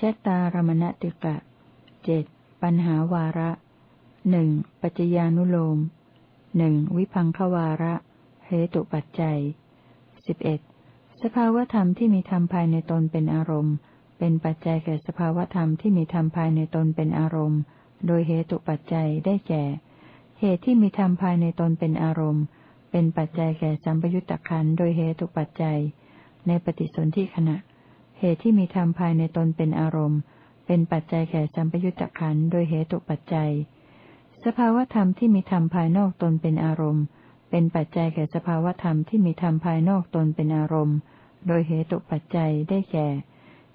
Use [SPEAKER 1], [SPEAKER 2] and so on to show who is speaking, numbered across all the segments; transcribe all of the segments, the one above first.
[SPEAKER 1] ชตารมณติกะเจ็ดปัญหาวาระหนึ่งปัจจญานุโลมหนึ่งวิพังควาระเหตุปัจจัยสิบเอ็ดสภาวธรรมที่มีธรรมภายในตนเป็นอารมณ์ เป็นปัจจัยแก่สภาวธรรมที่มีธรรมภายในตนเป็นอารมณ์ โดยเหตุปัจจัยได้แก่ เหตุที่มีธรรมภายในตนเป็นอารมณ์ เป็นปัจจัยแก่สัมปยุตตะขันโดยเหตุปัจจัย ในปฏิสนธิขณะ เหตุที่มีธรรมภายในตนเป็นอารมณ์ เป็นปัจจัยแก่สัมปยุตตะขันโดยเหตุปัจจัย สภาวธรรมที่มีธรรมภายนอกตนเป็นอารมณ์ เป็นปัจจัยแก่สภาวธรรมที่มีธรรมภายนอกตนเป็นอารมณ์ โดยเหตุปัจจัยได้แก่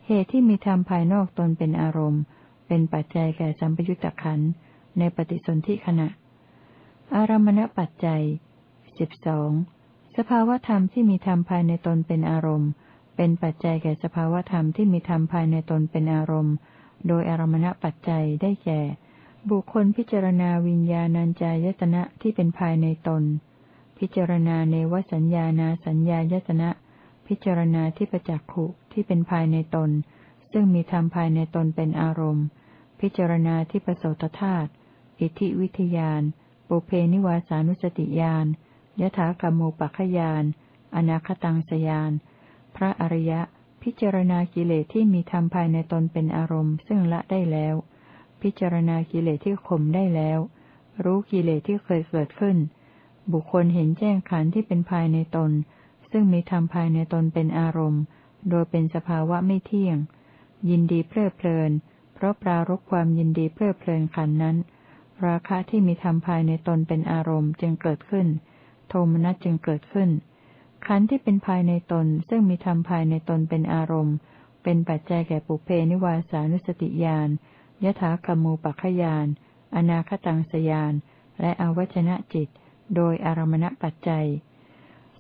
[SPEAKER 1] เหตุที่มีธรรมภายนอกตนเป็นอารมณ์ เป็นปัจจัยแก่สัมปยุตตะขันในปฏิสนธิขณะ อารมณปัจจัยสิบสองสภาวธรรมที่มีธรรมภายในตนเป็นอารมณ์ เป็นปัจจัยแก่สภาวธรรมที่มีธรรมภายในตนเป็นอารมณ์ โดยอารมณปัจจัยได้แก่ บุคคลพิจารณาวิญญาณัญจายตนะที่เป็นภายในตน พิจารณาเนวสัญญานาสัญญายตนะ พิจารณาที่ประจักขุที่เป็นภายในตน ซึ่งมีธรรมภายในตนเป็นอารมณ์ พิจารณาที่ประโสตธาตุอิทิวิทยาน ปุเพนิวาสานุสติยานยถากรรมูปัคยาน อนาคตังสยาน ระอริยะ พิจารณากิเลสที่มีธรรมภายในตนเป็นอารมณ์ ซึ่งละได้แล้ว พิจารณากิเลสที่ข่มได้แล้ว รู้กิเลสที่เคยเกิดขึ้น บุคคลเห็นแจ้งขันธ์ที่เป็นภายในตน ซึ่งมีธรรมภายในตนเป็นอารมณ์ โดยเป็นสภาวะไม่เที่ยง ยินดีเพลิดเพลิน เพราะปรารบความยินดีเพลิดเพลินขันนั้น ราคะที่มีธรรมภายในตนเป็นอารมณ์จึงเกิดขึ้น โทมนัสจึงเกิดขึ้น ขันธ์ที่เป็นภายในตนซึ่งมีธรรมภายในตนเป็นอารมณ์ เป็นปัจจัยแก่ปุเพนิวาสานุสติญาณยถากรรมูปัคขยาน อนาคตังสยาน และอวัชนะจิต โดยอารมณปัจจัย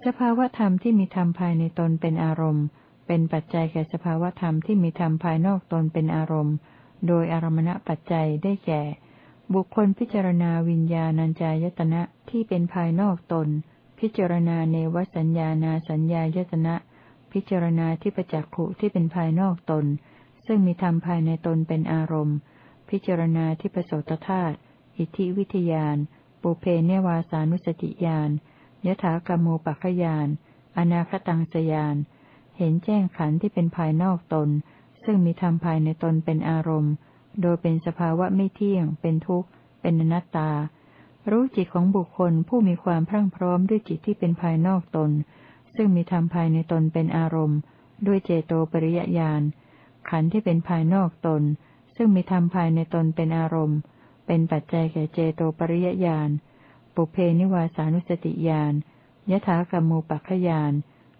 [SPEAKER 1] สภาวธรรมที่มีธรรมภายในตนเป็นอารมณ์ เป็นปัจจัยแก่สภาวธรรมที่มีธรรมภายนอกตนเป็นอารมณ์ โดยอารมณปัจจัยได้แก่ บุคคลพิจารณาวิญญาณัญจายตนะที่เป็นภายนอกตน พิจารณาเนวสัญญานาสัญญายตนะ พิจารณาที่ประจักขุที่เป็นภายนอกตน ซึ่งมีธรรมภายในตนเป็นอารมณ์ พิจารณาที่ประสตธาตุอิทธิวิทยานปุเพเนวาสานุสติญาณยถากรรมูปัคยานอนาคตังสยาน เห็นแจ้งขันที่เป็นภายนอกตน ซึ่งมีธรรมภายในตนเป็นอารมณ์ โดยเป็นสภาวะไม่เที่ยง เป็นทุกข์ เป็นอนัตตา รู้จิตของบุคคลผู้มีความพรั่งพร้อมด้วยจิตที่เป็นภายนอกตน ซึ่งมีธรรมภายในตนเป็นอารมณ์ ด้วยเจโตปริยญาณขันธ์ที่เป็นภายนอกตน ซึ่งมีธรรมภายในตนเป็นอารมณ์ เป็นปัจจัยแก่เจโตปริยญาณปุเพนิวาสานุสติญาณยถากรรมูปัคขยาน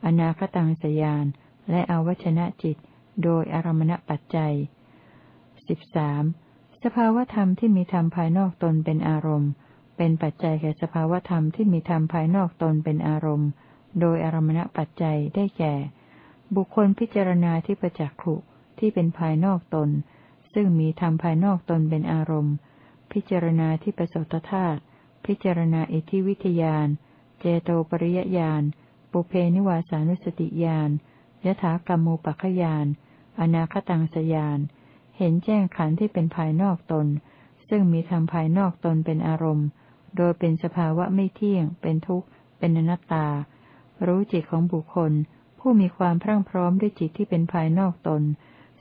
[SPEAKER 1] อนาคตังสยาน และอวัชนะจิต โดยอารมณปัจจัยสิบสามสภาวธรรมที่มีธรรมภายนอกตนเป็นอารมณ์ เป็นปัจจัยแก่สภาวธรรมที่มีธรรมภายนอกตนเป็นอารมณ์ โดยอารมณปัจจัยได้แก่ บุคคลพิจารณาที่ประจักขุที่เป็นภายนอกตน ซึ่งมีธรรมภายนอกตนเป็นอารมณ์ พิจารณาที่ประสตธาตุพิจารณาอิทธิวิทยาน เจโตปริยญาณปุเพนิวาสานุสติญาณยถากรรมูปัคยาน อนาคตังสยาน เห็นแจ้งขันธ์ที่เป็นภายนอกตน ซึ่งมีธรรมภายนอกตนเป็นอารมณ์ โดยเป็นสภาวะไม่เที่ยง เป็นทุกข์ เป็นอนัตตา รู้จิตของบุคคล ผู้มีความพรั่งพร้อมด้วยจิตที่เป็นภายนอกตน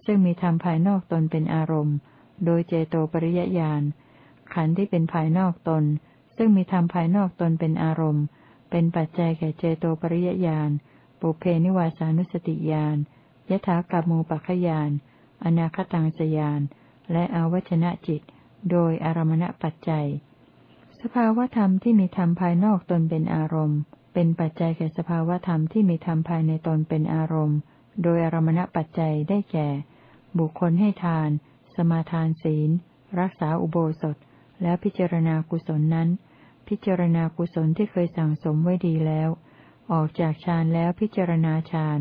[SPEAKER 1] ซึ่งมีธรรมภายนอกตนเป็นอารมณ์ โดยเจโตปริยญาณ ขันธ์ที่เป็นภายนอกตน ซึ่งมีธรรมภายนอกตนเป็นอารมณ์ เป็นปัจจัยแก่เจโตปริยญาณ ปุเพนิวาสานุสติญาณ ยถากรมูปัคยาน อนาคตังสยาน และอวัชนะจิต โดยอารมณปัจจัย สภาวธรรมที่มีธรรมภายนอกตนเป็นอารมณ์ เป็นปัจจัยแก่สภาวธรรมที่มีธรรมภายในตนเป็นอารมณ์ โดยอารมณปัจจัยได้แก่ บุคคลให้ทาน สมาทานศีล รักษาอุโบสถ แล้วพิจารณากุศลนั้น พิจารณากุศลที่เคยสั่งสมไว้ดีแล้ว ออกจากฌานแล้วพิจารณาฌาน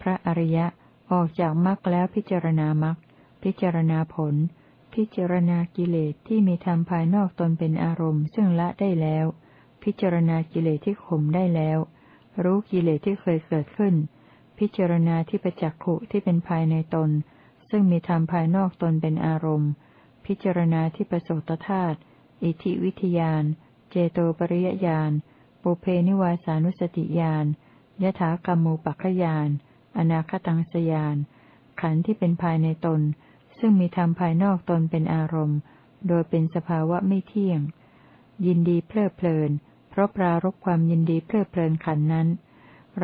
[SPEAKER 1] พระอริยะออกจากมรรคแล้วพิจารณามรรคพิจารณาผล พิจารณากิเลสที่มีธรรมภายนอกตนเป็นอารมณ์ ซึ่งละได้แล้ว พิจารณากิเลสที่ข่มได้แล้ว รู้กิเลสที่เคยเกิดขึ้น พิจารณาที่ประจักขุที่เป็นภายในตน ซึ่งมีธรรมภายนอกตนเป็นอารมณ์ พิจารณาที่ประสตธาตุอิทิวิทยาน เจโตปริยญาณปุเพนิวาสานุสติญาณยถากรรมูปัคขยานอนาคตังสยาน ขันธ์ที่เป็นภายในตน ซึ่งมีธรรมภายนอกตนเป็นอารมณ์ โดยเป็นสภาวะไม่เที่ยง ยินดีเพลิดเพลิน เพราะปรารบความยินดีเพลิดเพลินขันนั้น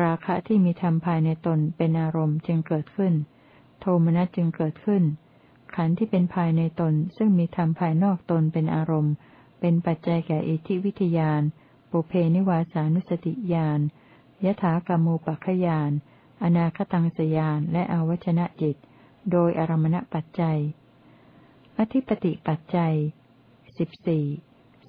[SPEAKER 1] ราคะที่มีธรรมภายในตนเป็นอารมณ์จึงเกิดขึ้น โทมนัสจึงเกิดขึ้น ขันที่เป็นภายในตนซึ่งมีธรรมภายนอกตนเป็นอารมณ์ เป็นปัจจัยแก่อิทธิวิทยานปุเพนิวาสานุสติญาณยถากรรมูปัคขยานอนาคตังสยานและอวชนะจิต โดยอารมณปัจจัย อธิปติปัจจัยสิบสี่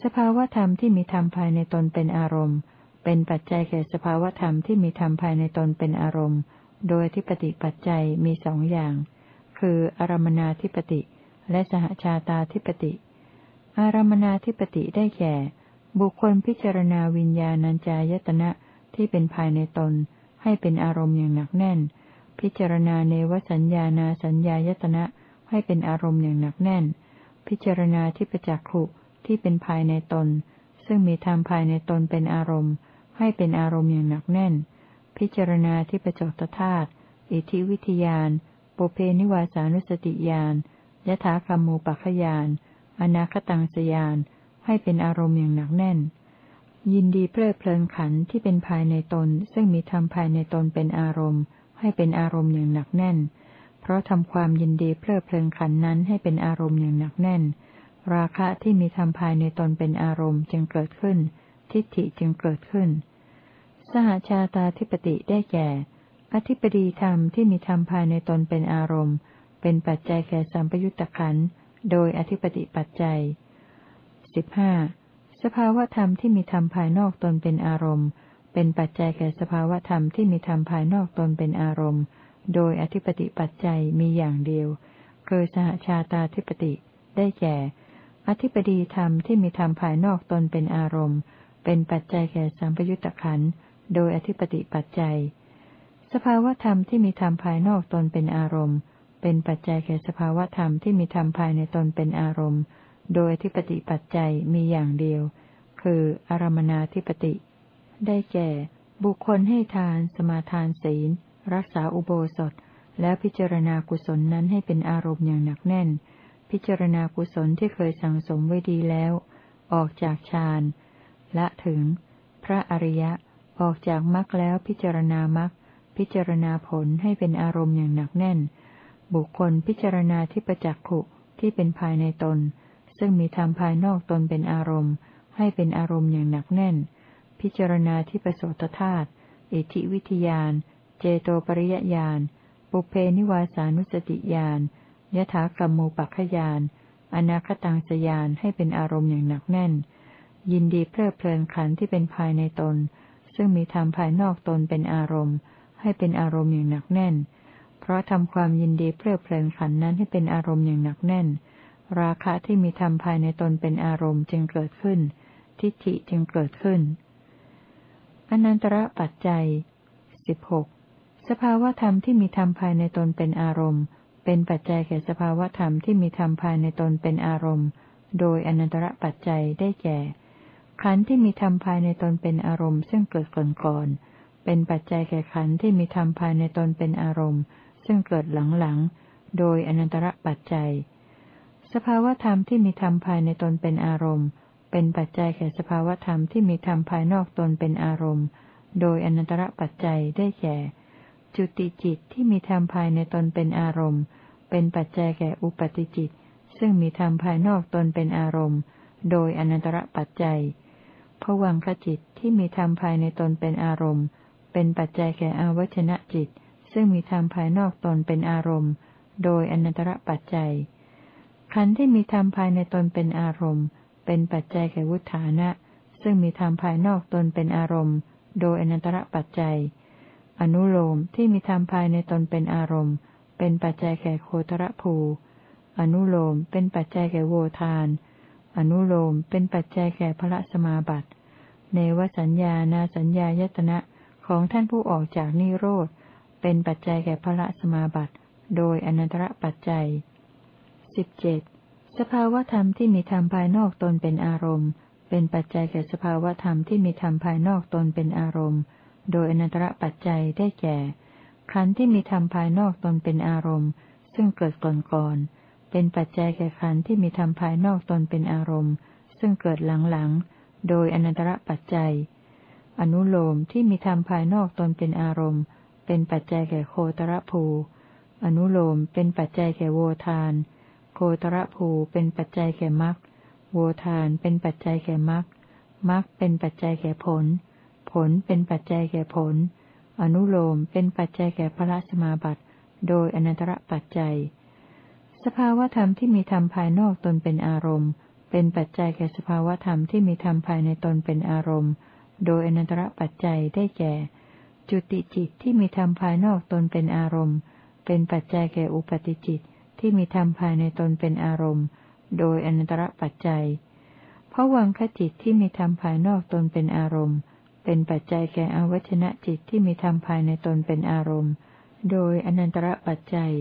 [SPEAKER 1] สภาวธรรมที่มีธรรมภายในตนเป็นอารมณ์ เป็นปัจจัยแก่สภาวธรรมที่มีธรรมภายในตนเป็นอารมณ์ โดยอธิปติปัจจัยมีสองอย่าง คืออารมนาธิปติ และสหชาตาธิปติ อารมนาธิปติได้แก่ บุคคลพิจารณาวิญญาณัญจายตนะที่เป็นภายในตน ให้เป็นอารมณ์อย่างหนักแน่น พิจารณาเนวสัญญานาสัญญายตนะให้เป็นอารมณ์อย่างหนักแน่น พิจารณาที่ประจักขุที่เป็นภายในตน ซึ่งมีธรรมภายในตนเป็นอารมณ์ ให้เป็นอารมณ์อย่างหนักแน่น พิจารณาที่ประจตธาตุอิทิวิทยานปุเพนิวาสานุสติญาณยถากรรมูปัคยานอนาคตังสยานให้เป็นอารมณ์อย่างหนักแน่น ยินดีเพลิดเพลินขันที่เป็นภายในตน ซึ่งมีธรรมภายในตนเป็นอารมณ์ ให้เป็นอารมณ์อย่างหนักแน่น เพราะทำความยินดีเพลิดเพลินขันนั้นให้เป็นอารมณ์อย่างหนักแน่น ราคะที่มีธรรมภายในตนเป็นอารมณ์จึงเกิดขึ้น ทิฏฐิจึงเกิดขึ้น สหชาตาธิปติได้แก่ อธิปดีธรรมที่มีธรรมภายในตนเป็นอารมณ์ เป็นปัจจัยแก่สัมปยุตตะขันโดยอธิปติปัจจัยสิบห้าสภาวธรรมที่มีธรรมภายนอกตนเป็นอารมณ์ เป็นปัจจัยแก่สภาวธรรมที่มีธรรมภายนอกตนเป็นอารมณ์ โดยอธิปติปัจจัยมีอย่างเดียว คือสหชาตาธิปติ ได้แก่ อธิปดีธรรมที่มีธรรมภายนอกตนเป็นอารมณ์ เป็นปัจจัยแก่สัมปยุตตะขัน โดยอธิปติปัจจัย สภาวธรรมที่มีธรรมภายนอกตนเป็นอารมณ์ เป็นปัจจัยแก่สภาวธรรมที่มีธรรมภายในตนเป็นอารมณ์ โดยทิปติปัจจัยมีอย่างเดียว คืออารมนาธิปติ ได้แก่ บุคคลให้ทาน สมาทานศีล รักษาอุโบสถ แล้วพิจารณากุศลนั้นให้เป็นอารมณ์อย่างหนักแน่น พิจารณากุศลที่เคยสั่งสมไว้ดีแล้ว ออกจากฌานละถึง พระอริยะ ออกจากมรรคแล้วพิจารณามรรคพิจารณาผลให้เป็นอารมณ์อย่างหนักแน่น บุคคลพิจารณาที่ประจักขุที่เป็นภายในตน ซึ่งมีธรรมภายนอกตนเป็นอารมณ์ ให้เป็นอารมณ์อย่างหนักแน่น พิจารณาที่ประสตธาตุอิทิวิทยาน เจโตปริยญาณ ปุเพนิวาสานุสติญาณยถากรรมูปัคขยาน อนาคตังสยานให้เป็นอารมณ์อย่างหนักแน่น ยินดีเพลิดเพลินขันที่เป็นภายในตน ซึ่งมีธรรมภายนอกตนเป็นอารมณ์ ให้เป็นอารมณ์อย่างหนักแน่น เพราะทำความยินดีเพลิดเพลินขันนั้นให้เป็นอารมณ์อย่างหนักแน่น ราคะที่มีธรรมภายในตนเป็นอารมณ์จึงเกิดขึ้น ทิฏฐิจึงเกิดขึ้น อนันตระปัจจัยสิบหกสภาวธรรมที่มีธรรมภายในตนเป็นอารมณ์ เป็นปัจจัยแก่สภาวธรรมที่มีธรรมภายในตนเป็นอารมณ์ โดยอนันตระปัจจัยได้แก่ขันธ์ที่มีธรรมภายในตนเป็นอารมณ์ซึ่งเกิดก่อนก่อนเป็นปัจจัยแก่ขันธ์ที่มีธรรมภายในตนเป็นอารมณ์ ซึ่งเกิดหลังๆ โดยอนันตระปัจจัย สภาวธรรมที่มีธรรมภายในตนเป็นอารมณ์ เป็นปัจจัยแก่สภาวธรรมที่มีธรรมภายนอกตนเป็นอารมณ์ โดยอนันตระปัจจัยได้แก่ จุติจิตที่มีธรรมภายในตนเป็นอารมณ์ เป็นปัจจัยแก่อุปติจิต ซึ่งมีธรรมภายนอกตนเป็นอารมณ์ โดยอนันตระปัจจัยผวังขจิตที่มีธรรมภายในตนเป็นอารมณ์ เป็นปัจจัยแก่อวัชนะจิต ซึ่งมีธรรมภายนอกตนเป็นอารมณ์ โดยอนันตระปัจจัยขันธ์ที่มีธรรมภายในตนเป็นอารมณ์ เป็นปัจจัยแก่วุฒานะ ซึ่งมีธรรมภายนอกตนเป็นอารมณ์ โดยอนันตระปัจจัย อนุโลมที่มีธรรมภายในตนเป็นอารมณ์ เป็นปัจจัยแก่โคตรภู อนุโลมเป็นปัจจัยแก่โวทาน อนุโลมเป็นปัจจัยแก่พระสมาบัติเนวสัญญานาสัญญายตนะของท่านผู้ออกจากนิโรธ เป็นปัจจัยแก่พระสมาบัติ โดยอนันตระปัจจัยสิบเจ็ด สภาวธรรมที่มีธรรมภายนอกตนเป็นอารมณ์ เป็นปัจจัยแก่สภาวธรรมที่มีธรรมภายนอกตนเป็นอารมณ์ โดยอนันตระปัจจัยได้แก่ ขันธ์ที่มีธรรมภายนอกตนเป็นอารมณ์ ซึ่งเกิดก่อนก่อนเป็นปัจจัยแก่ขันธ์ที่มีธรรมภายนอกตนเป็นอารมณ์ ซึ่งเกิดหลังๆ โดยอนันตระปัจจัย อนุโลมที่มีธรรมภายนอกตนเป็นอารมณ์ เป็นปัจจัยแก่โคตรภู อนุโลมเป็นปัจจัยแก่โวทาน โคตรภูเป็นปัจจัยแก่มรรคโวทานเป็นปัจจัยแก่มรรคมรรคเป็นปัจจัยแก่ผล ผลเป็นปัจจัยแก่ผล อนุโลมเป็นปัจจัยแก่พระสมาบัติ โดยอนันตระปัจจัย สภาวธรรมที่มีธรรมภายนอกตนเป็นอารมณ์ เป็นปัจจัยแก่สภาวธรรมที่มีธรรมภายในตนเป็นอารมณ์ โดยอนันตระปัจจัยได้แก่ จุติจิตที่มีธรรมภายนอกตนเป็นอารมณ์ เป็นปัจจัยแก่อุปติจิต ที่มีธรรมภายในตนเป็นอารมณ์ โดยอนันตรปัจจัยเพราะวังคจิตที่มีธรรมภายนอกตนเป็นอารมณ์ เป็นปัจจัยแก่อวัชนะจิตที่มีธรรมภายในตนเป็นอารมณ์ โดยอนันตรปัจจัย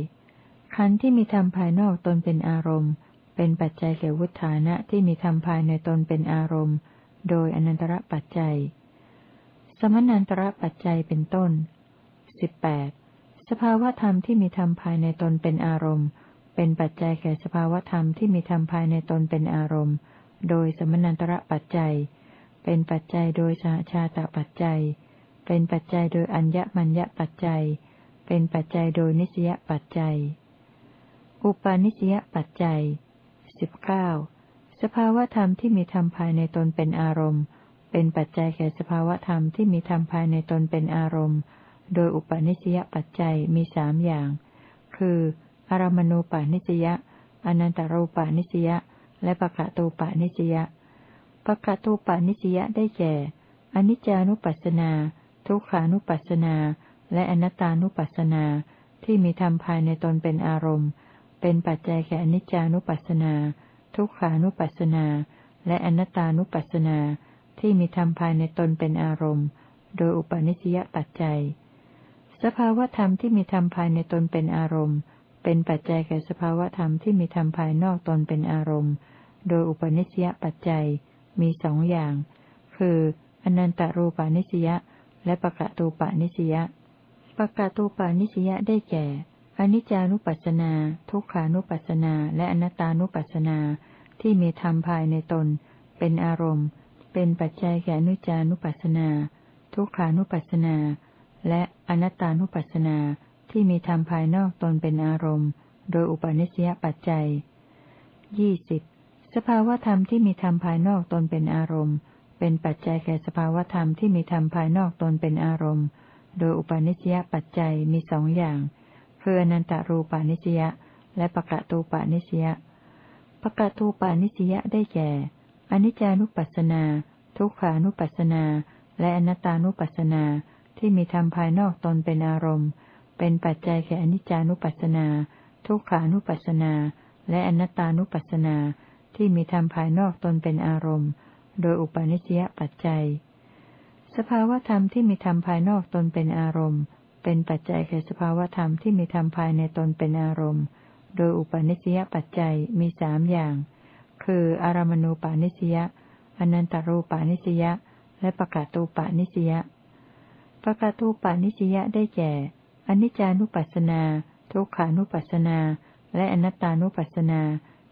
[SPEAKER 1] ขันธ์ที่มีธรรมภายนอกตนเป็นอารมณ์ เป็นปัจจัยแก่วุฒานะที่มีธรรมภายในตนเป็นอารมณ์ โดยอนันตรปัจจัย สมนันตรปัจจัยเป็นต้นสิบแปดสภาวธรรมที่มีธรรมภายในตนเป็นอารมณ์ เป็นปัจจัยแก่สภาวธรรมที่มีธรรมภายในตนเป็นอารมณ์ โดยสมนันตระปัจจัย เป็นปัจจัยโดยสหชาตปัจจัย เป็นปัจจัยโดยอัญญมัญญปัจจัย เป็นปัจจัยโดยนิสยปัจจัย อุปาณิสยปัจจัยสิบเก้าสภาวธรรมที่มีธรรมภายในตนเป็นอารมณ์ เป็นปัจจัยแก่สภาวธรรมที่มีธรรมภายในตนเป็นอารมณ์ โดยอุปาณิสยปัจจัยมีสามอย่าง คือ อารมณูปาณิสยอนันตรูปาณิสยและปะกะตูปาณิสยปะกะตูปาณิสยได้แก่ อนิจจานุปัสสนา ทุกขานุปัสสนา และอนัตตานุปัสสนา ที่มีธรรมภายในตนเป็นอารมณ์ เป็นปัจจัยแก่อนิจจานุปัสสนา ทุกขานุปัสสนา และอนัตตานุปัสสนา ที่มีธรรมภายในตนเป็นอารมณ์ โดยอุปนิสยปัจจัย สภาวธรรมที่มีธรรมภายในตนเป็นอารมณ์ เป็นปัจจัยแก่สภาวธรรมที่มีธรรมภายนอกตนเป็นอารมณ์ โดยอุปนิสยปัจจัยมีสองอย่าง คือ อนันตรูปานิสยและปะกะตูปานิสยปะกะตูปานิสยได้แก่ อนิจจานุปัสสนา ทุกขานุปัสสนา และอนัตตานุปัสสนาที่มีธรรมภายในตน เป็นอารมณ์ เป็นปัจจัยแก่อนิจจานุปัสสนา ทุกขานุปัสสนา และอนัตตานุปัสสนา ที่มีธรรมภายนอกตนเป็นอารมณ์ โดยอุปนิสยปัจจัยยี่สิบสภาวธรรมที่มีธรรมภายนอกตนเป็นอารมณ์ เป็นปัจจัยแก่สภาวธรรมที่มีธรรมภายนอกตนเป็นอารมณ์ โดยอุปนิสยปัจจัยมีสองอย่าง คืออนันตรูปานิสยาและปะกะตูปานิสยาปะกะตูปานิสยาได้แก่ อนิจจานุปัสสนา ทุกขานุปัสสนา และอนัตตานุปัสสนาที่มีธรรมภายนอกตนเป็นอารมณ์ เป็นปัจจัยแก่อนิจจานุปัสสนา ทุกขานุปัสสนา และอนัตตานุปัสสนาที่มีธรรมภายนอกตนเป็นอารมณ์ โดยอุปาณิสยปัจจัย สภาวธรรมที่มีธรรมภายนอกตนเป็นอารมณ์ เป็นปัจจัยแก่สภาวธรรมที่มีธรรมภายในตนเป็นอารมณ์ โดยอุปนิสยปัจจัยมีสามอย่าง คืออารมณูปานิสยาอนันตรูปานิสยาและปะกาตูปานิสยาปะกาตูปานิสยาได้แก่ อนิจจานุปัสสนา ทุกขานุปัสสนา และอนัตตานุปัสสนา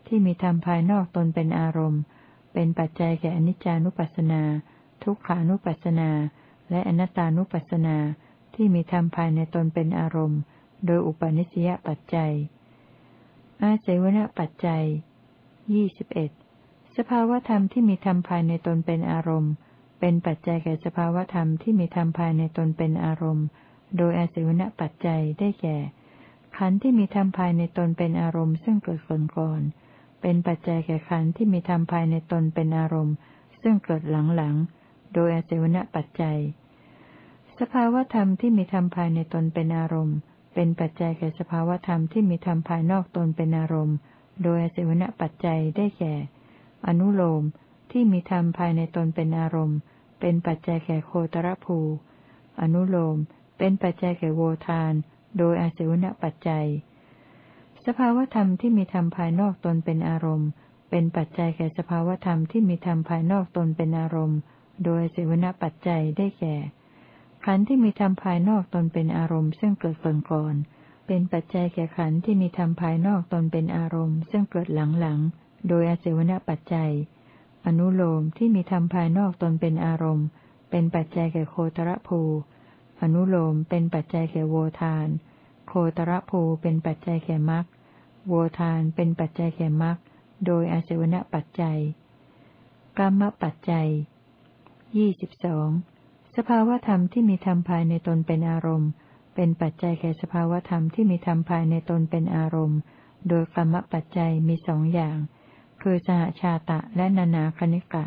[SPEAKER 1] ที่มีธรรมภายนอกตนเป็นอารมณ์ เป็นปัจจัยแก่อนิจจานุปัสสนา ทุกขานุปัสสนา และอนัตตานุปัสสนาที่มีธรรมภายในตนเป็นอารมณ์ โดยอุปนิสยปัจจัย อาศัยวณปัจจัยยี่สิบเอ็ดสภาวธรรมที่มีธรรมภายในตนเป็นอารมณ์ เป็นปัจจัยแก่สภาวธรรมที่มีธรรมภายในตนเป็นอารมณ์ โดยอาศัยวณปัจจัยได้แก่ ขันธ์ที่มีธรรมภายในตนเป็นอารมณ์ซึ่งเกิดก่อนก่อน เป็นปัจจัยแก่ขันธ์ที่มีธรรมภายในตนเป็นอารมณ์ ซึ่งเกิดหลังหลังโดยอาศัยวณปัจจัย สภาวธรรมที่มีธรรมภายในตนเป็นอารมณ์ เป็นปัจจัยแก่สภาวธรรมที่มีธรรมภายนอกตนเป็นอารมณ์ โดยอสิวณปัจจัยได้แก่ อนุโลมที่มีธรรมภายในตนเป็นอารมณ์ เป็นปัจจัยแก่โคตรภู อนุโลม เป็นปัจจัยแก่โวทาน โดยอาศิวณปัจจัย สภาวธรรมที่มีธรรมภายนอกตนเป็นอารมณ์ เป็นปัจจัยแก่สภาวธรรมที่มีธรรมภายนอกตนเป็นอารมณ์ โดยเสวนปัจจัยได้แก่ขันธ์ที่มีธรรมภายนอกตนเป็นอารมณ์ ซึ่งเกิดก่อนก่อน เป็นปัจจัยแก่ขันธ์ที่มีธรรมภายนอกตนเป็นอารมณ์ ซึ่งเกิดหลังหลัง โดยอาเสวนปัจจัย อนุโลมที่มีธรรมภายนอกตนเป็นอารมณ์ เป็นปัจจัยแก่โคตรภู อนุโลมเป็นปัจจัยแก่โวทาน โคตรภูเป็นปัจจัยแก่มรรคโวทานเป็นปัจจัยแก่มรรคโดยอาเสวนปัจจัยกรรมปัจจัยยี่สิบสองสภาวธรรมที่มีธรรมภายในตนเป็นอารมณ์ เป็นปัจจัยแก่สภาวธรรมที่มีธรรมภายในตนเป็นอารมณ์ โดยกรรมปัจจัยมีสองอย่าง คือสหชาตะและนานาคณิกะ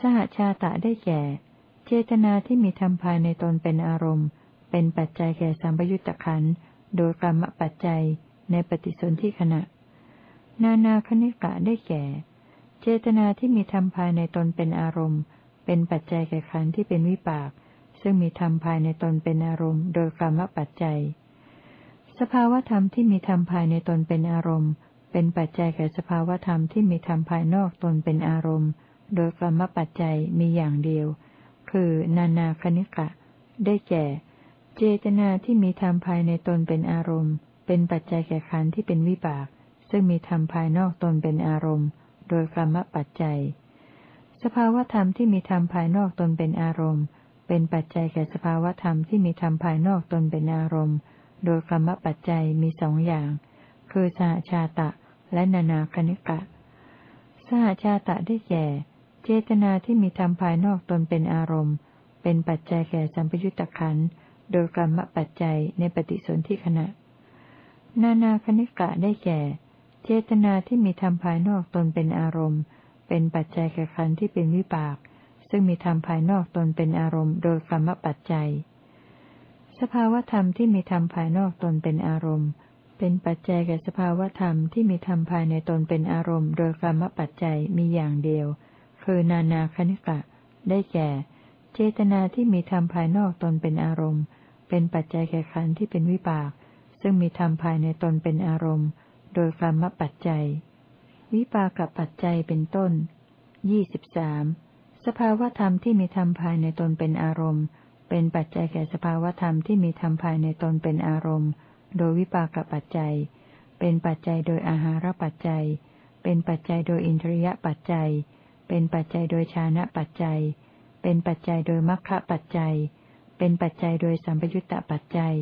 [SPEAKER 1] สหชาตะได้แก่ เจตนาที่มีธรรมภายในตนเป็นอารมณ์ เป็นปัจจัยแก่สัมปยุตตะขันโดยกรรมปัจจัยในปฏิสนธิขณะ นานาคณิกะได้แก่ เจตนาที่มีธรรมภายในตนเป็นอารมณ์ เป็นปัจจัยแก่ขันที่เป็นวิปาก ซึ่งมีธรรมภายในตนเป็นอารมณ์ โดยกรรมปัจจัย สภาวธรรมที่มีธรรมภายในตนเป็นอารมณ์ เป็นปัจจัยแก่สภาวธรรมที่มีธรรมภายนอกตนเป็นอารมณ์ โดยกรรมปัจจัยมีอย่างเดียว คือ นานาคณิกะ ได้แก่ เจตนาที่มีธรรมภายในตนเป็นอารมณ์ เป็นปัจจัยแก่ขันธ์ที่เป็นวิบาก ซึ่งมีธรรมภายนอกตนเป็นอารมณ์ โดยกรรมปัจจัย สภาวธรรมที่มีธรรมภายนอกตนเป็นอารมณ์ เป็นปัจจัยแก่สภาวธรรมที่มีธรรมภายนอกตนเป็นอารมณ์ โดยกรรมปัจจัยมีสองอย่าง คือสหชาตะและนานาคณิกะ สหชาตะได้แก่ เจตนาที่มีธรรมภายนอกตนเป็นอารมณ์ เป็นปัจจัยแก่สัมปยุตตะขันโดยกรรมปัจจัยในปฏิสนธิขณะ นานาคณิกะได้แก่ เจตนาที่มีธรรมภายนอกตนเป็นอารมณ์ เป็นปัจจัยแก่ขันที่เป็นวิบาก ซึ่งมีธรรมภายนอกตนเป็นอารมณ์ โดยกรรมปัจจัย สภาวธรรมที่มีธรรมภายนอกตนเป็นอารมณ์ เป็นปัจจัยแก่สภาวธรรมที่มีธรรมภายในตนเป็นอารมณ์ โดยกรรมปัจจัยมีอย่างเดียว คือนานาคณิกะ ได้แก่ เจตนาที่มีธรรมภายนอกตนเป็นอารมณ์ เป็นปัจจัยแก่ขันธ์ที่เป็นวิบาก ซึ่งมีธรรมภายในตนเป็นอารมณ์ โดยกรรมปัจจัย วิปากับปัจจัยเป็นต้นยี่สิบสามสภาวธรรมที่มีธรรมภายในตนเป็นอารมณ์ เป็นปัจจัยแก่สภาวธรรมที่มีธรรมภายในตนเป็นอารมณ์ โดยวิปากปัจจัย เป็นปัจจัยโดยอาหารปัจจัย เป็นปัจจัยโดยอินทรียปัจจัย เป็นปัจจัยโดยชานะปัจจัย เป็นปัจจัยโดยมัคคะปัจจัย เป็นปัจจัยโดยสัมปยุตตปัจจัย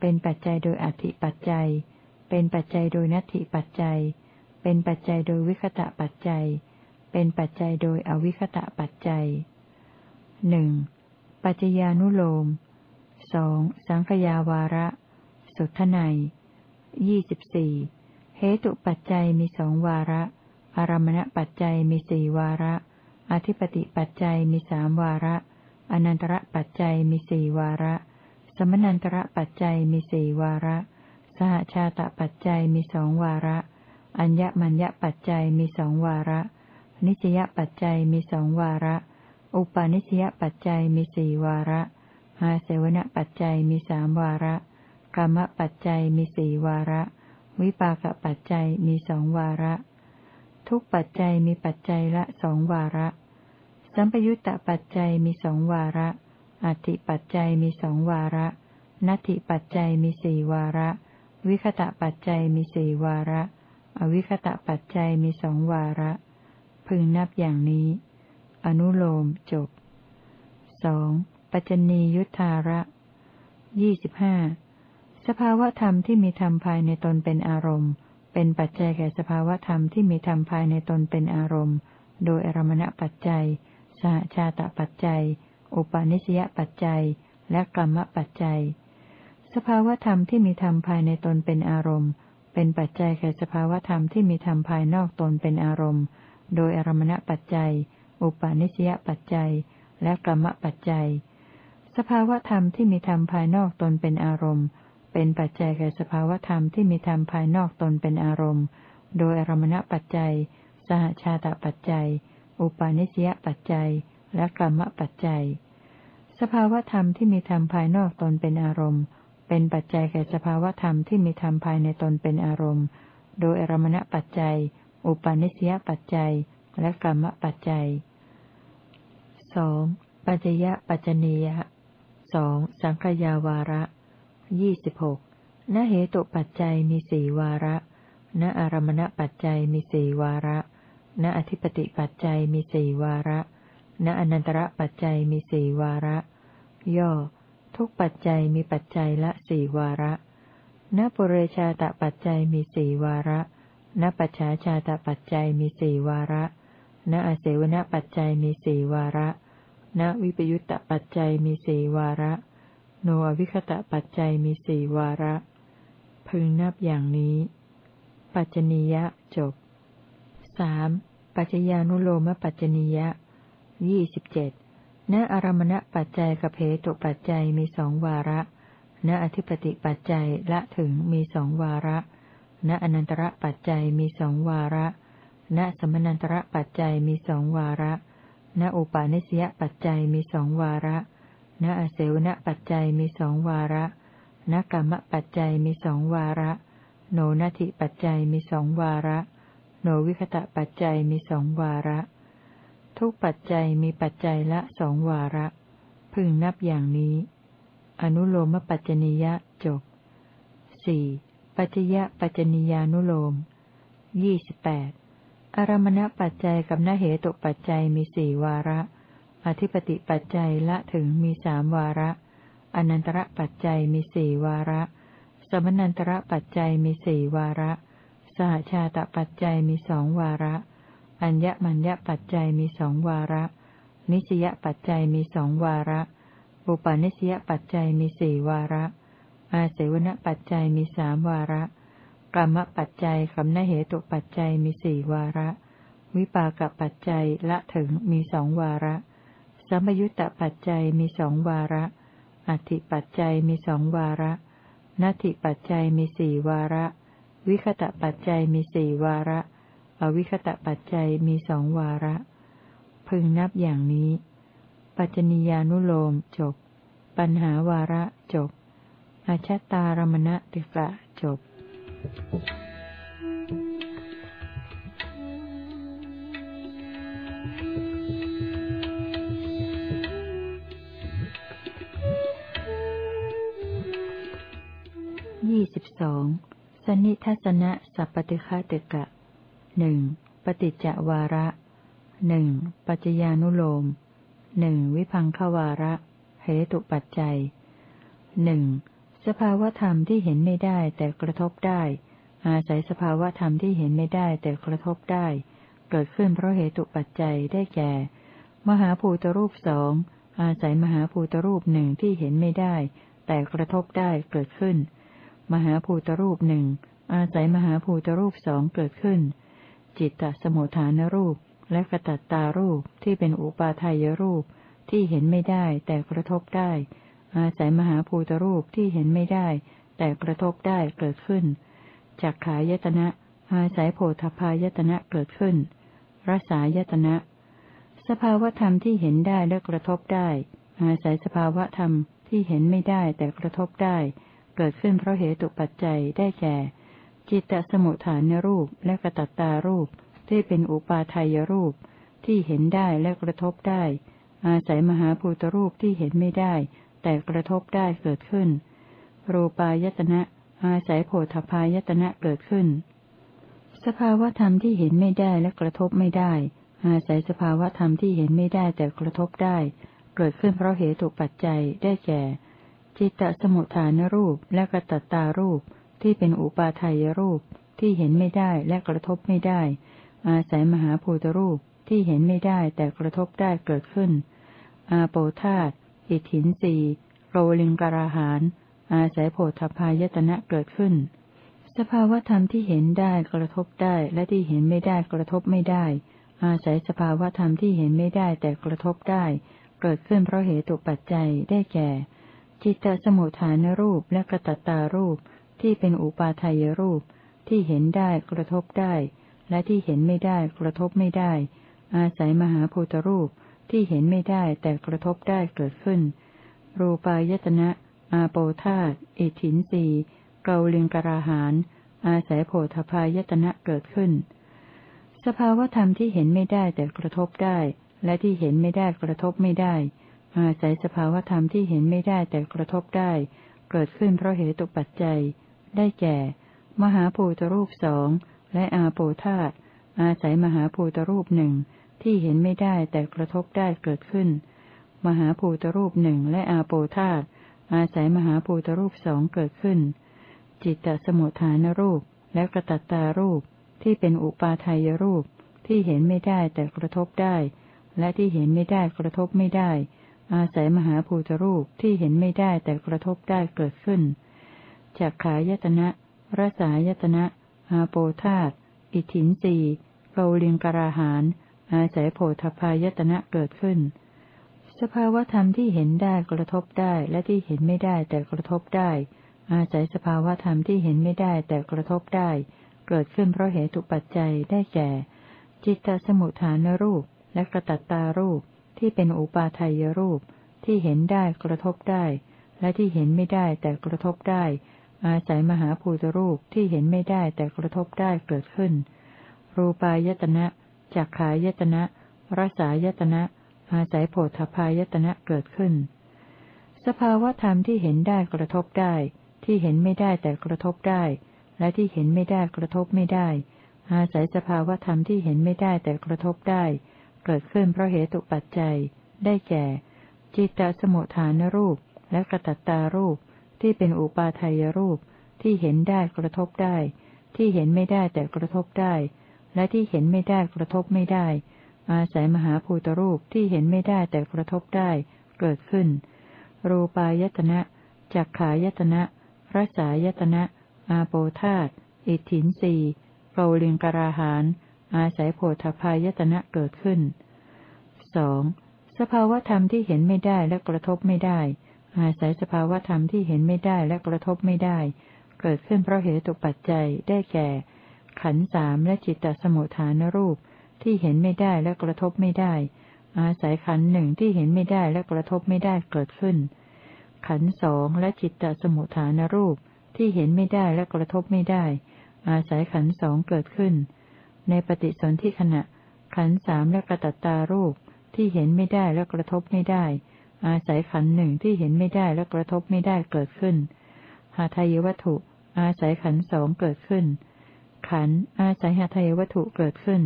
[SPEAKER 1] เป็นปัจจัยโดยอธิปัจจัย เป็นปัจจัยโดยนัตถิปัจจัย เป็นปัจจัยโดยวิคตะปัจจัย เป็นปัจจัยโดยอวิคตะปัจจัยหนึ่งปัจจญานุโลมสองสังขยาวาระ สุทไนยี่สิบสี่เหตุปัจจัยมีสองวาระ อารมณปัจจัยมีสี่วาระ อธิปติปัจจัยมีสามวาระ อนันตระปัจจัยมีสี่วาระ สมนันตระปัจจัยมีสี่วาระ สหชาตปัจจัยมีสองวาระ อัญญมัญญปัจจัยมีสองวาระ นิสยปัจจัยมีสองวาระ อุปาณิสยปัจจัยมีสี่วาระอาเสวนปัจจัยมีสามวาระกรรมปัจจัยมีสี่วาระ วิปากปัจจัยมีสองวาระ ทุกปัจจัยมีปัจจัยละสองวาระ สัมปยุตตปัจจัยมีสองวาระ อธิปัจจัยมีสองวาระ นัตถิปัจจัยมีสี่วาระ วิคตะปัจจัยมีสี่วาระ อวิคตะปัจจัยมีสองวาระ พึงนับอย่างนี้ อนุโลมจบสองปัจจนียุทธาระยี่สิบห้าสภาวธรรมที่มีธรรมภายในตนเป็นอารมณ์ เป็นปัจจัยแก่สภาวธรรมที่มีธรรมภายในตนเป็นอารมณ์ โดยอารมณปัจจัย สหชาตปัจจัย อุปาณิสยปัจจัย และกรรมปัจจัย สภาวธรรมที่มีธรรมภายในตนเป็นอารมณ์ เป็นปัจจัยแก่สภาวธรรมที่มีธรรมภายนอกตนเป็นอารมณ์ โดยอารมณปัจจัย อุปาณิสยปัจจัย และกรรมปัจจัย สภาวธรรมที่มีธรรมภายนอกตนเป็นอารมณ์ เป็นปัจจัยแก่สภาวธรรมที่มีธรรมภายนอกตนเป็นอารมณ์ โดยอารมณปัจจัย สหชาตปัจจัย อุปาณิสยปัจจัย และกรรมปัจจัย สภาวธรรมที่มีธรรมภายนอกตนเป็นอารมณ์ เป็นปัจจัยแก่สภาวธรรมที่มีธรรมภายในตนเป็นอารมณ์ โดยอารมณปัจจัย อุปาณิสยปัจจัย และกรรมปัจจัยสองปัจจยปัจจเนียสองสังขยาวาระ ยี่สิบหกณเหตุปัจจัยมีสี่วาระณอารมณปัจจัยมีสี่วาระณอธิปติปัจจัยมีสี่วาระณอนันตระปัจจัยมีสี่วาระ ย่อ ทุกปัจจัยมีปัจจัยละสี่วาระณปุเรชาตปัจจัยมีสี่วาระณปัจฉาชาตปัจจัยมีสี่วาระณอาเสวนปัจจัยมีสี่วาระณวิปยุตตปัจจัยมีสี่วาระ โนอวิคตะปัจจัยมีสี่วาระ พึงนับอย่างนี้ ปัจจนียะจบสามปัจจญานุโลมปัจจนียะยี่สิบเจ็ดณอารมณปัจจัยกับเหตุปัจจัยมีสองวาระณอธิปติปัจจัยละถึงมีสองวาระ ณอนันตระปัจจัยมีสองวาระ ณสมนันตระปัจจัยมีสองวาระ ณอุปาเนสยปัจจัยมีสองวาระ ณอเสวนปัจจัยมีสองวาระณกรรมปัจจัยมีสองวาระ โนนัติปัจจัยมีสองวาระ โนวิคตะปัจจัยมีสองวาระ ทุกปัจจัยมีปัจจัยละสองวาระ พึงนับอย่างนี้ อนุโลมปัจจนิยะจบสี่ปัจจยะปัจจนิยานุโลมยี่สิบแปดอารมณปัจจัยกับนเหตุปัจจัยมีสี่วาระ อธิปติปัจจัยละถึงมีสามวาระ อนันตระปัจจัยมีสี่วาระ สมนันตระปัจจัยมีสี่วาระ สหชาตปัจจัยมีสองวาระ อัญญมัญญปัจจัยมีสองวาระ นิสยปัจจัยมีสองวาระ อุปาณิสยปัจจัยมีสี่วาระ อาเสวนปัจจัยมีสามวาระกรรมปัจจัยคำนเหตุปัจจัยมีสี่วาระ วิปากปัจจัยละถึงมีสองวาระ สัมยุตตปัจจัยมีสองวาระ อธิปัจจัยมีสองวาระนัตถิปัจจัยมีสี่วาระ วิคตะปัจจัยมีสี่วาระ อวิคตะปัจจัยมีสองวาระ พึงนับอย่างนี้ ปัจจนียานุโลมจบ ปัญหาวาระจบอาชตารมณะติกะจบยี่สิ สองสนิทัศนะสัพปติฆาติกะหนึ่งปฏิจจวาระหนึ่งปัจจญานุโลมหนึ่งวิพังควาระ เหตุปัจจัยหนึ่งสภาวธรรมที่เห็นไม่ได้แต่กระทบได้ อาศัยสภาวธรรมที่เห็นไม่ได้แต่กระทบได้ เกิดขึ้นเพราะเหตุปัจจัยได้แก่ มหาภูตรูปสองอาศัยมหาภูตรูปหนึ่งที่เห็นไม่ได้ แต่กระทบได้เกิดขึ้น มหาภูตรูปหนึ่งอาศัยมหาภูตรูปสองเกิดขึ้น จิตตสมุทฐานรูปและกระตัตตารูปที่เป็นอุปาทายรูปที่เห็นไม่ได้แต่กระทบได้ อาศัยมหาภูตรูปที่เห็นไม่ได้ แต่กระทบได้เกิดขึ้นจากขายตนะ อาศัยโพธพายตนะเกิดขึ้นรสายตนะ สภาวธรรมที่เห็นได้และกระทบได้ อาศัยสภาวธรรมที่เห็นไม่ได้แต่กระทบได้ เกิดขึ้นเพราะเหตุปัจจัยได้แก่ จิตตสมุทฐานรูปและกระตัตตารูปที่เป็นอุปาทายรูป ที่เห็นได้และกระทบได้ อาศัยมหาภูตรูปที่เห็นไม่ได้ แต่กระทบได้เกิดขึ้น รูปายตนะ อาศัยโพธพายตนะเกิดขึ้น สภาวธรรมที่เห็นไม่ได้และกระทบไม่ได้ อาศัยสภาวธรรมที่เห็นไม่ได้แต่กระทบได้ เกิดขึ้นเพราะเหตุปัจจัยได้แก่ จิตตสมุทฐานรูปและกระตัตตารูปที่เป็นอุปาทายรูปที่เห็นไม่ได้และกระทบไม่ได้ อาศัยมหาภูตรูปที่เห็นไม่ได้แต่กระทบได้เกิดขึ้น อาโปธาตอิทินสีโรลิงกราหาน อาศัยโพธพายตนะเกิดขึ้น สภาวธรรมที่เห็นได้กระทบได้และที่เห็นไม่ได้กระทบไม่ได้ อาศัยสภาวธรรมที่เห็นไม่ได้แต่กระทบได้ เกิดขึ้นเพราะเหตุปัจจัยได้แก่ จิตตสมุทฐานรูปและกระตัตตารูปที่เป็นอุปาทายรูป ที่เห็นได้กระทบได้ และที่เห็นไม่ได้กระทบไม่ได้ อาศัยมหาภูตรูปที่เห็นไม่ได้แต่กระทบได้เกิดขึ้น รูปายตนะ อาโปธาตอิทินสีเกาลิงกราหาน อาศัยโพธพายตนะเกิดขึ้น สภาวธรรมที่เห็นไม่ได้แต่กระทบได้ และที่เห็นไม่ได้กระทบไม่ได้ อาศัยสภาวธรรมที่เห็นไม่ได้แต่กระทบได้ เกิดขึ้นเพราะเหตุปัจจัย ได้แก่ มหาภูตรูปสองและอาโปธาตอาศัยมหาภูตรูปหนึ่งที่เห็นไม่ได้แต่กระทบได้เกิดขึ้น มหาภูตรูปหนึ่งและอาโปธาตอาศัยมหาภูตรูปสองเกิดขึ้น จิตตสมุทฐานรูปและกระตัตตารูปที่เป็นอุปาทายรูปที่เห็นไม่ได้แต่กระทบได้ และที่เห็นไม่ได้กระทบไม่ได้ อาศัยมหาภูตรูปที่เห็นไม่ได้แต่กระทบได้เกิดขึ้นจากขายตนะรสายตนะ อาโปธาตอิทินสีโกลิงกราหานอาศัยโพธพายตนะเกิดขึ้น สภาวธรรมที่เห็นได้กระทบได้และที่เห็นไม่ได้แต่กระทบได้ อาศัยสภาวธรรมที่เห็นไม่ได้แต่กระทบได้ เกิดขึ้นเพราะเหตุปัจจัยได้แก่ จิตตสมุทฐานรูปและกระตัตตารูป ที่เป็นอุปาทายรูป ที่เห็นได้กระทบได้ และที่เห็นไม่ได้แต่กระทบได้ อาศัยมหาภูตรูปที่เห็นไม่ได้แต่กระทบได้เกิดขึ้น รูปายตนะจักขายตนะรสายตนะ อาศัยโผฏฐพายตนะเกิดขึ้น สภาวธรรมที่เห็นได้กระทบได้ ที่เห็นไม่ได้แต่กระทบได้ และที่เห็นไม่ได้กระทบไม่ได้ อาศัยสภาวธรรมที่เห็นไม่ได้แต่กระทบได้ เกิดขึ้นเพราะเหตุปัจจัย ได้แก่ จิตตสมุทฐานรูป และกระตัตตารูป ที่เป็นอุปาทายรูป ที่เห็นได้กระทบได้ ที่เห็นไม่ได้แต่กระทบได้ และที่เห็นไม่ได้กระทบไม่ได้ อาศัยมหาภูตรูปที่เห็นไม่ได้แต่กระทบได้ เกิดขึ้น รูปายตนะจักขายตนะรสายตนะ อาโปธาตอิทินสีโกลิงกราหาน อาศัยโพธพายตนะเกิดขึ้นสองสภาวธรรมที่เห็นไม่ได้และกระทบไม่ได้ อาศัยสภาวธรรมที่เห็นไม่ได้และกระทบไม่ได้ เกิดขึ้นเพราะเหตุปัจจัยได้แก่ ขันสามและจิตตสมุทฐานรูปที่เห็นไม่ได้และกระทบไม่ได้ อาศัยขันหนึ่งที่เห็นไม่ได้และกระทบไม่ได้เกิดขึ้น ขันสองและจิตตสมุทฐานรูปที่เห็นไม่ได้และกระทบไม่ได้ อาศัยขันสองเกิดขึ้น ในปฏิสนธิขณะ ขันสามและกระตัตตารูปที่เห็นไม่ได้และกระทบไม่ได้ อาศัยขันหนึ่งที่เห็นไม่ได้และกระทบไม่ได้เกิดขึ้น หาทายวัตถุ อาศัยขันสองเกิดขึ้น ขันอาศัยหาทายวัตถุเกิดขึ้น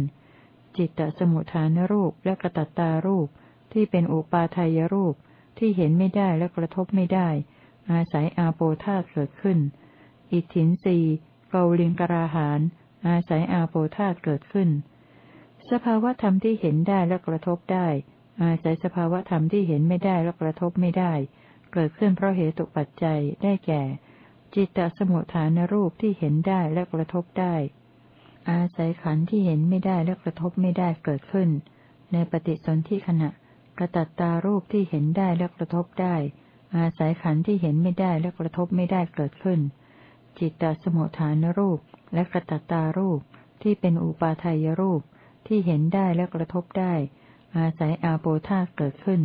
[SPEAKER 1] จิตตสมุทฐานรูปและกระตัตตารูปที่เป็นอุปาทายรูปที่เห็นไม่ได้และกระทบไม่ได้ อาศัยอาโปธาเกิดขึ้น อิทินรีเกาลิงกราหาน อาศัยอาโปธาตเกิดขึ้น สภาวธรรมที่เห็นได้และกระทบได้ อาศัยสภาวธรรมที่เห็นไม่ได้และกระทบไม่ได้ เกิดขึ้นเพราะเหตุปัจจัยได้แก่ จิตตสมุทฐานรูปที่เห็นได้และกระทบได้ อาศัยขันธ์ที่เห็นไม่ได้และกระทบไม่ได้เกิดขึ้น ในปฏิสนธิขณะกระตัตตารูปที่เห็นได้และกระทบได้ อาศัยขันธ์ที่เห็นไม่ได้และกระทบไม่ได้เกิดขึ้น จิตตสมุทฐานรูป และกระตัตารูปที่เป็นอุปาทายรูปที่เห็นได้และกระทบได้ อาศัยอาโปธาเกิดขึ้น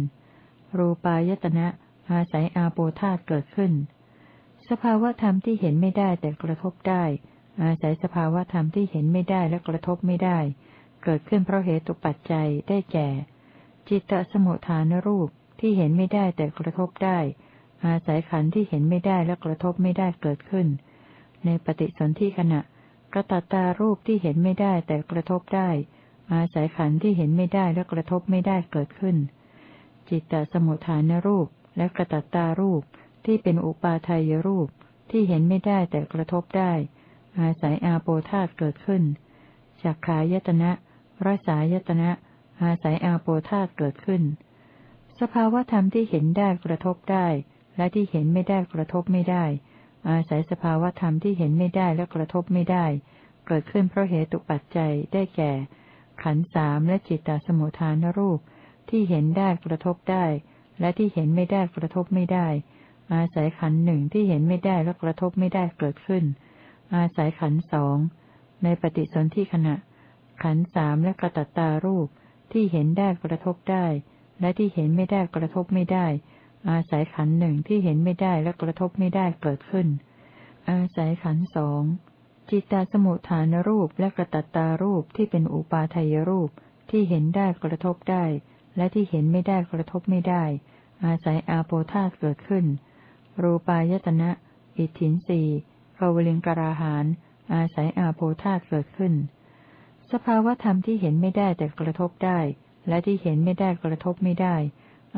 [SPEAKER 1] รูปายตนะ อาศัยอาโปธาเกิดขึ้น สภาวธรรมที่เห็นไม่ได้แต่กระทบได้ อาศัยสภาวธรรมที่เห็นไม่ได้และกระทบไม่ได้ เกิดขึ้นเพราะเหตุปัจจัยได้แก่ จิตตสมุทฐานรูปที่เห็นไม่ได้แต่กระทบได้ อาศัยขันธ์ที่เห็นไม่ได้และกระทบไม่ได้เกิดขึ้น ในปฏิสนธิขณะกระตัตารูปที่เห็นไม่ได้แต่กระทบได้ อาศัยขันธ์ที่เห็นไม่ได้และกระทบไม่ได้เกิดขึ้น จิตตสมุทฐานรูปและกระตัตารูปที่เป็นอุปาทายรูปที่เห็นไม่ได้แต่กระทบได้ อาศัยอาโปธาตเกิดขึ้นจากขายตนะรสายตนะ อาศัยอาโปธาตเกิดขึ้น สภาวธรรมที่เห็นได้กระทบได้ และที่เห็นไม่ได้กระทบไม่ได้ อาศัยสภาวธรรมที่เห็นไม่ได้และกระทบไม่ได้ เกิดขึ้นเพราะเหตุปัจจัยได้แก่ ขันสามและจิตตสมุทฐานรูป ที่เห็นได้กระทบได้ และที่เห็นไม่ได้กระทบไม่ได้ อาศัยขันหนึ่งที่เห็นไม่ได้และกระทบไม่ได้เกิดขึ้น อาศัยขันสองในปฏิสนธิขณะ ขันสามและกระตัตตารูป ที่เห็นได้กระทบได้ และที่เห็นไม่ได้กระทบไม่ได้ อาศัยขันหนึ่งที่เห็นไม่ได้และกระทบไม่ได้เกิดขึ้น อาศัยขันสองจิตตสมุทฐานรูปและกระตัตตารูปที่เป็นอุปาทายรูปที่เห็นได้กระทบได้ และที่เห็นไม่ได้กระทบไม่ได้ อาศัยอาโปธาเกิดขึ้น รูปายตนะ อิทินสีกวลิงกราหาน อาศัยอาโปธาเกิดขึ้น สภาวธรรมที่เห็นไม่ได้แต่กระทบได้ และที่เห็นไม่ได้กระทบไม่ได้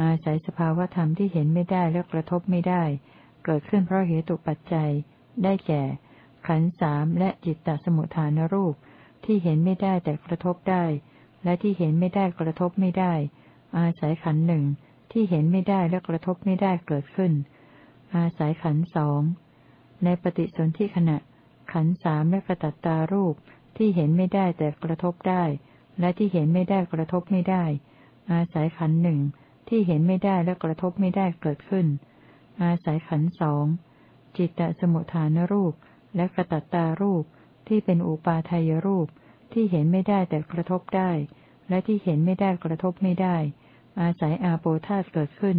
[SPEAKER 1] อาศัยสภาวธรรมที่เห็นไม่ได้และกระทบไม่ได้ เกิดขึ้นเพราะเหตุปัจจัย ได้แก่ ขันสามและจิตตสมุทฐานรูป ที่เห็นไม่ได้แต่กระทบได้ และที่เห็นไม่ได้กระทบไม่ได้ อาศัยขันหนึ่งที่เห็นไม่ได้และกระทบไม่ได้เกิดขึ้น อาศัยขันสองในปฏิสนธิขณะ ขันสามและกระตัตตารูปที่เห็นไม่ได้แต่กระทบได้ และที่เห็นไม่ได้กระทบไม่ได้ อาศัยขันหนึ่ง ที่เห็นไม่ได้และกระทบไม่ได้เกิดขึ้น อาศัยขันสองจิตตสมุทฐานรูป และกระตัตตารูปที่เป็นอุปาทายรูป ที่เห็นไม่ได้แต่กระทบได้ และที่เห็นไม่ได้กระทบไม่ได้ อาศัยอาโปธาตเกิดขึ้น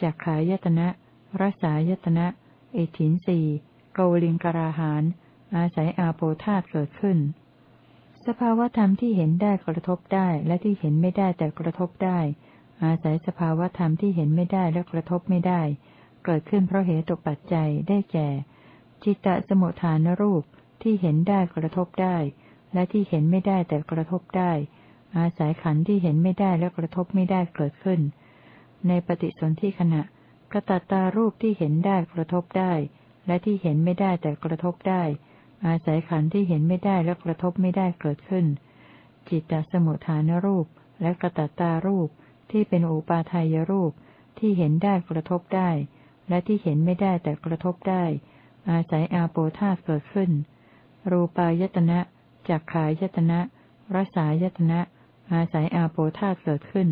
[SPEAKER 1] จากขายตนะรสายตนะ เอถินสีโกลิงกราหาน อาศัยอาโปธาตเกิดขึ้น สภาวธรรมที่เห็นได้กระทบได้ และที่เห็นไม่ได้แต่กระทบได้ อาศัยสภาวธรรมที่เห็นไม่ได้และกระทบไม่ได้ เกิดขึ้นเพราะเหตุตกปัจจัยได้แก่ จิตตสมุทฐานรูปที่เห็นได้กระทบได้ และที่เห็นไม่ได้แต่กระทบได้ อาศัยขันธ์ที่เห็นไม่ได้และกระทบไม่ได้เกิดขึ้น ในปฏิสนธิขณะกระตัตารูปที่เห็นได้กระทบได้ และที่เห็นไม่ได้แต่กระทบได้ อาศัยขันธ์ที่เห็นไม่ได้และกระทบไม่ได้เกิดขึ้น จิตตสมุทฐานรูปและกระตัตารูป ที่เป็นอุปาทายรูป ที่เห็นได้กระทบได้ และที่เห็นไม่ได้แต่กระทบได้ อาศัยอาโปธาเกิดขึ้น รูปายตนะจักขายตนะรสายตนะ อาศัยอาโปธาเกิดขึ้น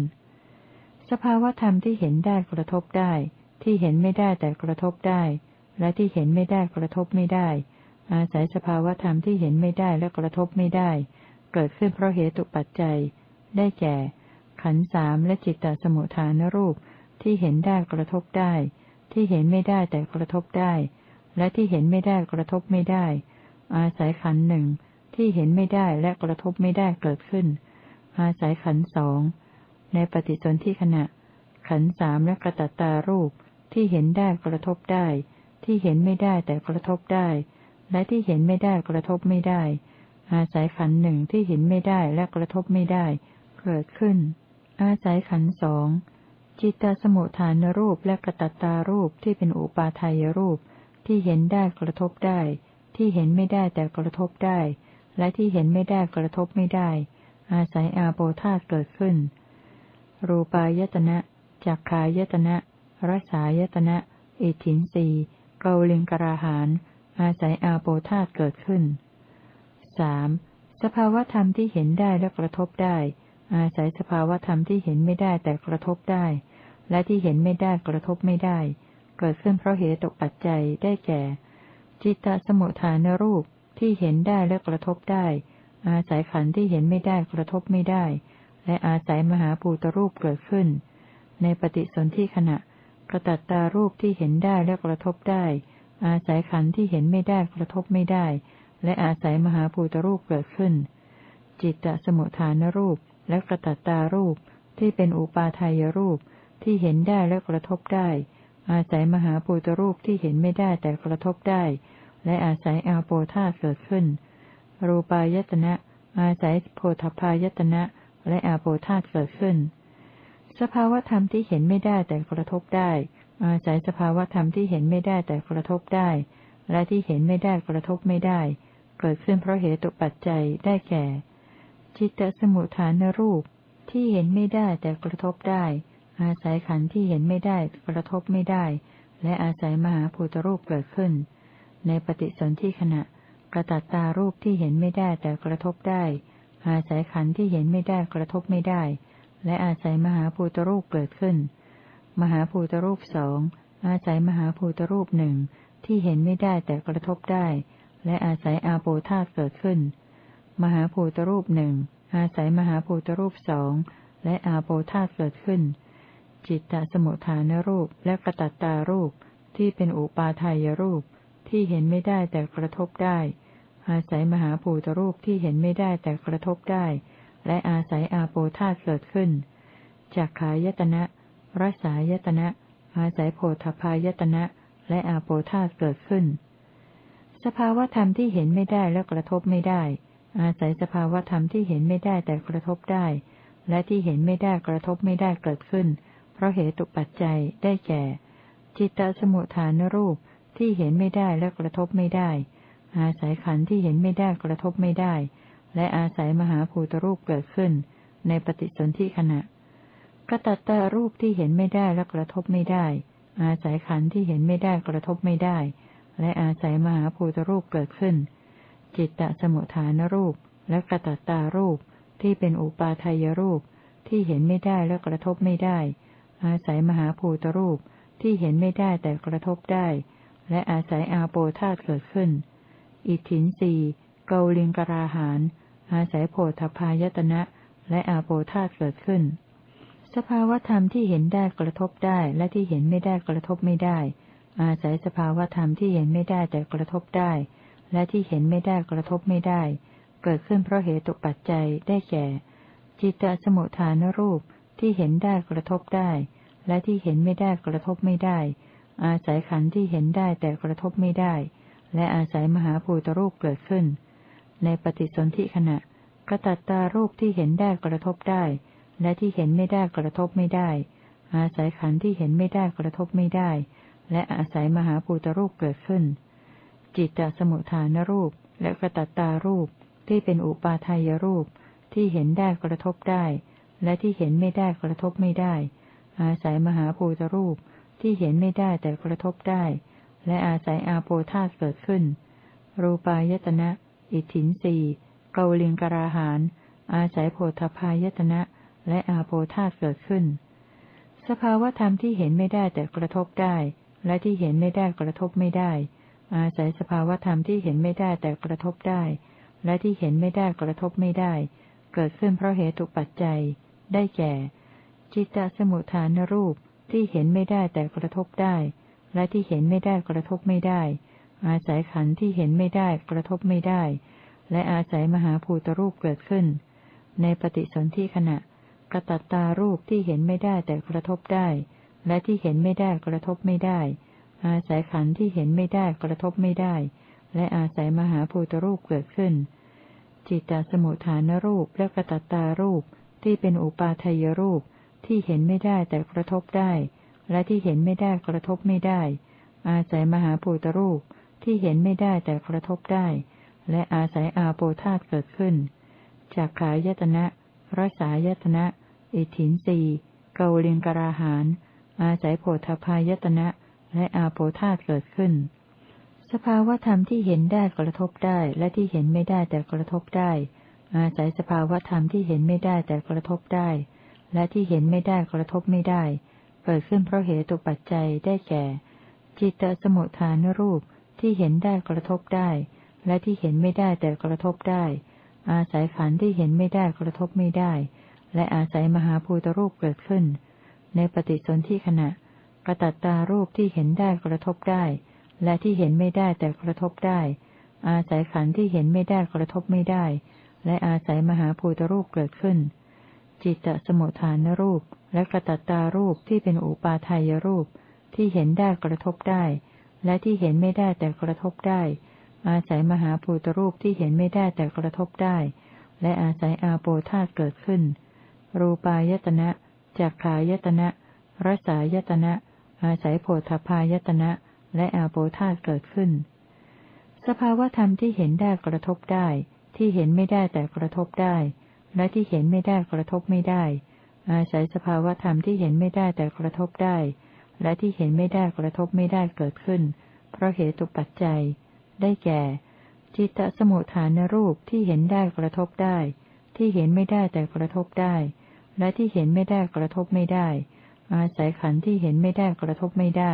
[SPEAKER 1] สภาวธรรมที่เห็นได้กระทบได้ ที่เห็นไม่ได้แต่กระทบได้ และที่เห็นไม่ได้กระทบไม่ได้ อาศัยสภาวธรรมที่เห็นไม่ได้และกระทบไม่ได้ เกิดขึ้นเพราะเหตุปัจจัย ได้แก่ ขันสามและจิตตสมุทฐานรูปที่เห็นได้กระทบได้ ที่เห็นไม่ได้แต่กระทบได้ และที่เห็นไม่ได้กระทบไม่ได้ อาศัยขันหนึ่งที่เห็นไม่ได้และกระทบไม่ได้เกิดขึ้น อาศัยขันสองในปฏิสนธิขณะ ขันสามและกระตัตตารูปที่เห็นได้กระทบได้ ที่เห็นไม่ได้แต่กระทบได้ และที่เห็นไม่ได้กระทบไม่ได้ อาศัยขันหนึ่งที่เห็นไม่ได้และกระทบไม่ได้ เกิดขึ้น อาศัยขันสองจิตตสมุทฐานรูปและกระตัตตารูปที่เป็นอุปาทายรูป ที่เห็นได้กระทบได้ ที่เห็นไม่ได้แต่กระทบได้ และที่เห็นไม่ได้กระทบไม่ได้ อาศัยอาโปธาตเกิดขึ้น รูปายตนะจักขายตนะรสายตนะอิทินสีเกาลิงกราหานอาศัยอาโปธาตเกิดขึ้นสสภาวธรรมที่เห็นได้และกระทบได้ อาศัยสภาวธรรมที่เห็นไม่ได้แต่กระทบได้ และที่เห็นไม่ได้กระทบไม่ได้ เกิดขึ้นเพราะเหตุตกปัจจัยได้แก่ จิตตสมุทฐานรูปที่เห็นได้และกระทบได้ อาศัยขันธ์ที่เห็นไม่ได้กระทบไม่ได้ และอาศัยมหาภูตรูปเกิดขึ้น ในปฏิสนธิขณะกระตัตตารูปที่เห็นได้และกระทบได้ อาศัยขันธ์ที่เห็นไม่ได้กระทบไม่ได้ และอาศัยมหาภูตรูปเกิดขึ้น จิตตสมุทฐานรูป และกระตัตตารูปที่เป็นอุปาทายรูปที่เห็นได้และกระทบได้ อาศัยมหาปูตรูปที่เห็นไม่ได้แต่กระทบได้ และอาศัยอาโปธาเกิดขึ้น รูปายตนะ อาศัยโพธพายตนะ และอาโปธาเกิดขึ้น สภาวธรรมที่เห็นไม่ได้แต่กระทบได้ อาศัยสภาวธรรมที่เห็นไม่ได้แต่กระทบได้ และที่เห็นไม่ได้กระทบไม่ได้ เกิดขึ้นเพราะเหตุปัจจัยได้แก่ จิตตสมุทฐานรูปที่เห็นไม่ได้แต่กระทบได้ อาศัยขันธ์ที่เห็นไม่ได้กระทบไม่ได้ และอาศัยมหาภูตรูปเกิดขึ้น ในปฏิสนธิขณะกระตัตตารูปที่เห็นไม่ได้แต่กระทบได้ อาศัยขันธ์ที่เห็นไม่ได้กระทบไม่ได้ และอาศัยมหาภูตรูปเกิดขึ้น มหาภูตรูปสองอาศัยมหาภูตรูปหนึ่งที่เห็นไม่ได้แต่กระทบได้ และอาศัยอาโปธาเกิดขึ้น มหาภูตรูปหนึ่งอาศัยมหาภูตรูปสองและอาโปธาเกิดขึ้น จิตตสมุทฐานรูปและกระตัตตารูปที่เป็นอุปาทายรูปที่เห็นไม่ได้แต่กระทบได้ อาศัยมหาภูตรูปที่เห็นไม่ได้แต่กระทบได้ และอาศัยอาโปธาเกิดขึ้นจากขายตนะรสายตนะ อาศัยโพธพายตนะและอาโปธาเกิดขึ้น สภาวธรรมที่เห็นไม่ได้และกระทบไม่ได้ อาศัยสภาวธรรมที่เห็นไม่ได้แต่กระทบได้ และที่เห็นไม่ได้กระทบไม่ได้เกิดขึ้น เพราะเหตุปัจจัยได้แก่ จิตตสมุทฐานรูปที่เห็นไม่ได้และกระทบไม่ได้ อาศัยขันธ์ที่เห็นไม่ได้กระทบไม่ได้ และอาศัยมหาภูตรูปเกิดขึ้น ในปฏิสนธิขณะกระตัตตารูปที่เห็นไม่ได้และกระทบไม่ได้ อาศัยขันธ์ที่เห็นไม่ได้กระทบไม่ได้ และอาศัยมหาภูตรูปเกิดขึ้น จิตตสมุทฐานรูป และกระตัตตารูป ที่เป็นอุปาทายรูป ที่เห็นไม่ได้และกระทบไม่ได้ อาศัยมหาภูตรูป ที่เห็นไม่ได้แต่กระทบได้ และอาศัยอาโปธาตเกิดขึ้น อิทินสีเกาลิงกราหาน อาศัยโพธพายตนะ และอาโปธาตเกิดขึ้น สภาวธรรมที่เห็นได้กระทบได้และที่เห็นไม่ได้กระทบไม่ได้ อาศัยสภาวธรรมที่เห็นไม่ได้แต่กระทบได้ และที่เห็นไม่ได้กระทบไม่ได้ เกิดขึ้นเพราะเหตุปัจจัยได้แก่ จิตตสมุทฐานรูปที่เห็นได้กระทบได้ และที่เห็นไม่ได้กระทบไม่ได้ อาศัยขันธ์ที่เห็นได้แต่กระทบไม่ได้ และอาศัยมหาภูตรูปเกิดขึ้น ในปฏิสนธิขณะกระตัตตารูปที่เห็นได้กระทบได้ และที่เห็นไม่ได้กระทบไม่ได้ อาศัยขันธ์ที่เห็นไม่ได้กระทบไม่ได้ และอาศัยมหาภูตรูปเกิดขึ้น จิตตสมุทฐานรูป และกระตัตตารูปที่เป็นอุปาทายรูป ที่เห็นได้กระทบได้ และที่เห็นไม่ได้กระทบไม่ได้ อาศัยมหาภูตรูปที่เห็นไม่ได้แต่กระทบได้ และอาศัยอาโปธาเกิดขึ้น รูปายตนะ อิทินสีเกาลิงกราหาน อาศัยโพธพายตนะ และอาโปธาเกิดขึ้น สภาวธรรมที่เห็นไม่ได้แต่กระทบได้ และที่เห็นไม่ได้กระทบไม่ได้ อาศัยสภาวธรรมที่เห็นไม่ได้แต่กระทบได้ และที่เห็นไม่ได้กระทบไม่ได้ เกิดขึ้นเพราะเหตุปัจจัย ได้แก่ จิตตสมุทฐานรูปที่เห็นไม่ได้แต่กระทบได้ และที่เห็นไม่ได้กระทบไม่ได้ อาศัยขันธ์ที่เห็นไม่ได้กระทบไม่ได้ และอาศัยมหาภูตรูปเกิดขึ้น ในปฏิสนธิขณะกระตัตตารูปที่เห็นไม่ได้แต่กระทบได้ และที่เห็นไม่ได้กระทบไม่ได้ อาศัยขันธ์ที่เห็นไม่ได้กระทบไม่ได้ และอาศัยมหาภูตรูปเกิดขึ้น จิตตสมุทฐานรูปและกระตัตตารูปที่เป็นอุปาทายรูปที่เห็นไม่ได้แต่กระทบได้ และที่เห็นไม่ได้กระทบไม่ได้ อาศัยมหาภูตรูปที่เห็นไม่ได้แต่กระทบได้ และอาศัยอาโปธาตเกิดขึ้น จากขายตนะรสายตนะ อิทินสีเกาลิงกราหานอาศัยโพธพายตนะ และอาโปธาตเกิดขึ้น สภาวธรรมที่เห็นได้กระทบได้และที่เห็นไม่ได้แต่กระทบได้ อาศัยสภาวธรรมที่เห็นไม่ได้แต่กระทบได้ และที่เห็นไม่ได้กระทบไม่ได้ เกิดขึ้นเพราะเหตุปัจจัยได้แก่ จิตตสมุทฐานรูปที่เห็นได้กระทบได้ และที่เห็นไม่ได้แต่กระทบได้ อาศัยขันธ์ที่เห็นไม่ได้กระทบไม่ได้ และอาศัยมหาภูตรูปเกิดขึ้น ในปฏิสนธิขณะ กระตัตตารูปที่เห็นได้กระทบได้ และที่เห็นไม่ได้แต่กระทบได้ อาศัยขันธ์ที่เห็นไม่ได้กระทบไม่ได้ และอาศัยมหาภูตรูปเกิดขึ้น จิตตสมุทฐานรูป และกระตัตตารูปที่เป็นอุปาทายรูป ที่เห็นได้กระทบได้ และที่เห็นไม่ได้แต่กระทบได้ อาศัยมหาภูตรูปที่เห็นไม่ได้แต่กระทบได้ และอาศัยอาโปธาเกิดขึ้น รูปายตนะจักขายตนะรสายตนะ อาศัยโพธพายตนะและอาโปธาเกิดขึ้น สภาวธรรมที่เห็นได้กระทบได้ ที่เห็นไม่ได้แต่กระทบได้ และที่เห็นไม่ได้กระทบไม่ได้ อาศัยสภาวธรรมที่เห็นไม่ได้แต่กระทบได้ และที่เห็นไม่ได้กระทบไม่ได้เกิดขึ้น เพราะเหตุปัจจัย ได้แก่ จิตตสมุทฐานรูปที่เห็นได้กระทบได้ ที่เห็นไม่ได้แต่กระทบได้ และที่เห็นไม่ได้กระทบไม่ได้ อาศัยขันธ์ที่เห็นไม่ได้กระทบไม่ได้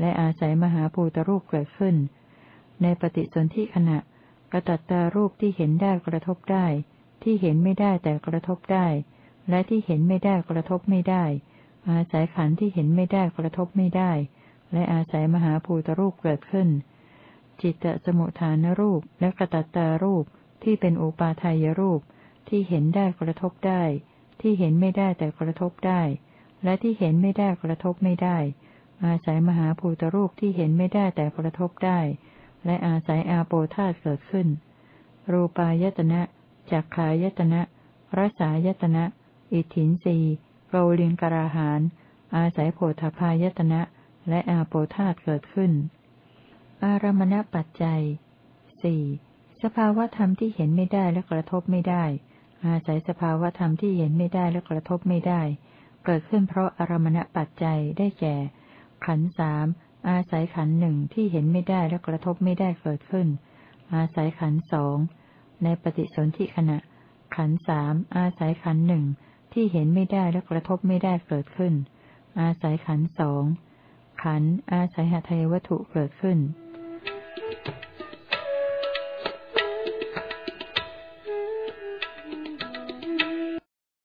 [SPEAKER 1] และอาศัยมหาภูตรูปเกิดขึ้น ในปฏิสนธิขณะกระตัตตารูปที่เห็นได้กระทบได้ ที่เห็นไม่ได้แต่กระทบได้ และที่เห็นไม่ได้กระทบไม่ได้ อาศัยขันธ์ที่เห็นไม่ได้กระทบไม่ได้ และอาศัยมหาภูตรูปเกิดขึ้น จิตตสมุทฐานรูปและกระตัตตารูปที่เป็นอุปาทายรูปที่เห็นได้กระทบได้ ที่เห็นไม่ได้แต่กระทบได้ และที่เห็นไม่ได้กระทบไม่ได้ อาศัยมหาภูตรูปที่เห็นไม่ได้แต่กระทบได้ และอาศัยอาโปธาตเกิดขึ้น รูปายตนะจักขายตนะรสายตนะ อิทธินสีโกลิงกราหาน อาศัยโพธพายตนะ และอาโปธาตเกิดขึ้น อารมณปัจจัยสี่สภาวธรรมที่เห็นไม่ได้และกระทบไม่ได้ อาศัยสภาวธรรมที่เห็นไม่ได้และกระทบไม่ได้ เกิดขึ้นเพราะอารมณปัจจัยได้แก่ ขันสามอาศัยขันหนึ่งที่เห็นไม่ได้และกระทบไม่ได้เกิดขึ้น อาศัยขันสองในปฏิสนธิขณะ ขันสามอาศัยขันหนึ่งที่เห็นไม่ได้และกระทบไม่ได้เกิดขึ้น อาศัยขันสองขันอาศัยหทัยวัตถุเกิดขึ้น Thank you.